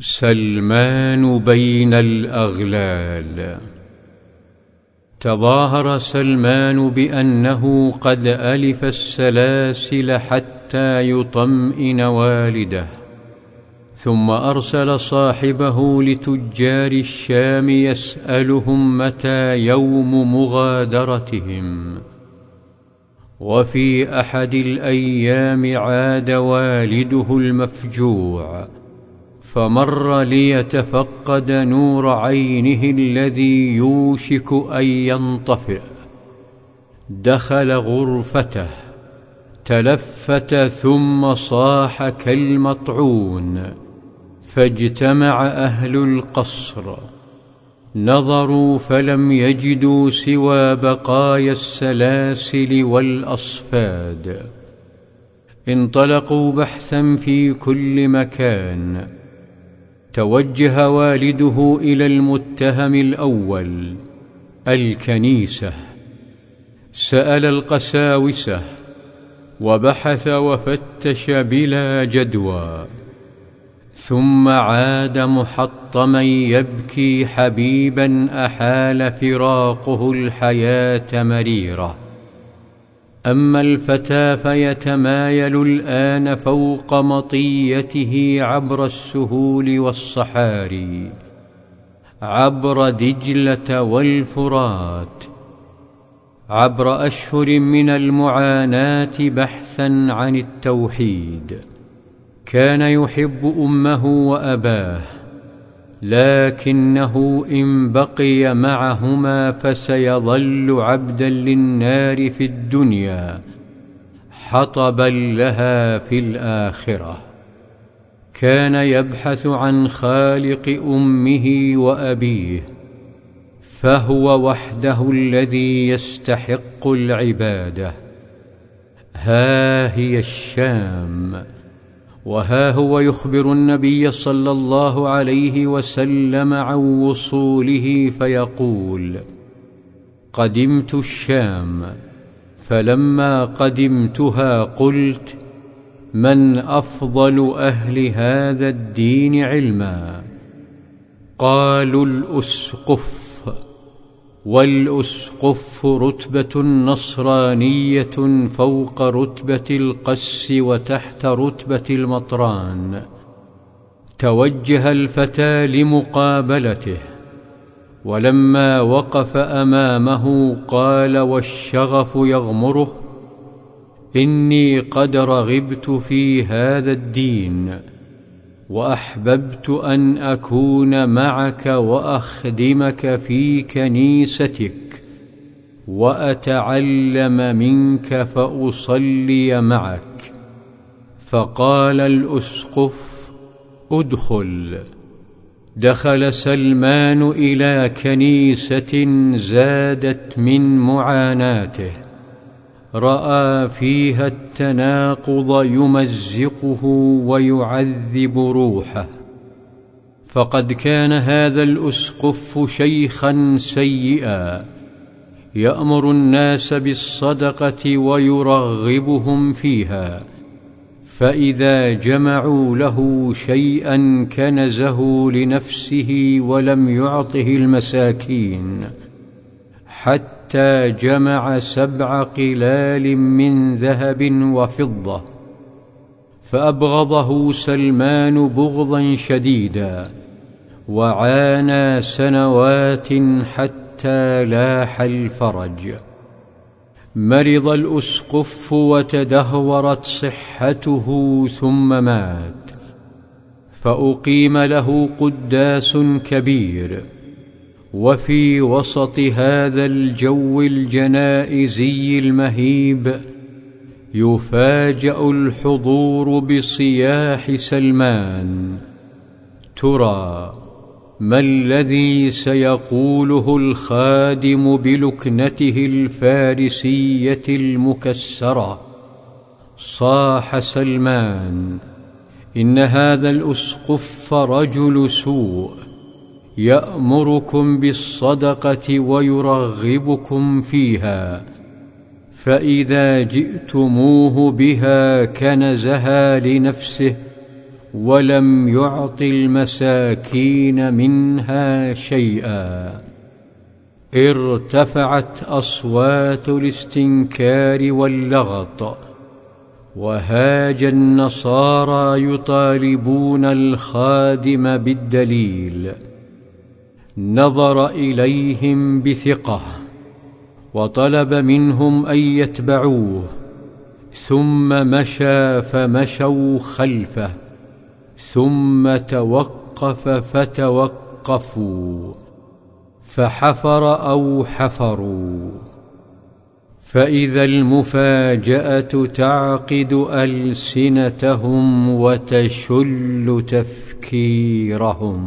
سلمان بين الأغلال. تظاهر سلمان بأنه قد ألف السلاسل حتى يطمئن والده ثم أرسل صاحبه لتجار الشام يسألهم متى يوم مغادرتهم. وفي أحد الأيام عاد والده المفجوع. فمر ليتفقد نور عينه الذي يوشك أن ينطفئ. دخل غرفته تلفت ثم صاح كالمطعون فاجتمع أهل القصر. نظروا فلم يجدوا سوى بقايا السلاسل والأصفاد. انطلقوا بحثا في كل مكان. توجه والده إلى المتهم الأول الكنيسة. سأل القساوسة وبحث وفتش بلا جدوى. ثم عاد محطما يبكي حبيبا أحال فراقه الحياة مريرة. أما الفتى فيتمايل الآن فوق مطيته عبر السهول والصحاري عبر دجلة والفرات عبر أشهر من المعاناة بحثا عن التوحيد. كان يحب أمه وأباه. لكنه إن بقي معهما فسيظل عبدا للنار في الدنيا حطبا لها في الآخرة. كان يبحث عن خالق أمه وأبيه فهو وحده الذي يستحق العبادة. ها هي الشام. وها هو يخبر النبي صلى الله عليه وسلم عن وصوله فيقول قدمت الشام فلما قدمتها قلت من أفضل أهل هذا الدين علما؟ قالوا الأسقف والأسقف رتبة نصرانية فوق رتبة القس وتحت رتبة المطران. توجه الفتى لمقابلته. ولما وقف أمامه قال والشغف يغمره إني قد رغبت في هذا الدين. وأحببت أن أكون معك وأخدمك في كنيستك وأتعلم منك فأصلي معك. فقال الأسقف ادخل. دخل سلمان إلى كنيسة زادت من معاناته. رأى فيها التناقض يمزقه ويعذب روحه. فقد كان هذا الأسقف شيخا سيئا. يأمر الناس بالصدقة ويرغبهم فيها. فإذا جمعوا له شيئا كنزه لنفسه ولم يعطه المساكين. حتى حتى جمع سبع قلال من ذهب وفضة فأبغضه سلمان بغضا شديدا وعانى سنوات حتى لاح الفرج. مرض الأسقف وتدهورت صحته ثم مات فأقيم له قداس كبير. وفي وسط هذا الجو الجنائزي المهيب يفاجأ الحضور بصياح سلمان. ترى ما الذي سيقوله الخادم بلكنته الفارسية المكسرة؟ صاح سلمان إن هذا الأسقف رجل سوء. يأمركم بالصدقة ويرغبكم فيها فإذا جئتموه بها كنزها لنفسه ولم يعط المساكين منها شيئا. ارتفعت أصوات الاستنكار واللغط وهاج النصارى يطالبون الخادم بالدليل. نظر إليهم بثقة وطلب منهم أن يتبعوه ثم مشى فمشوا خلفه ثم توقف فتوقفوا فحفر أو حفروا. فإذا المفاجأة تعقد ألسنتهم وتشل تفكيرهم.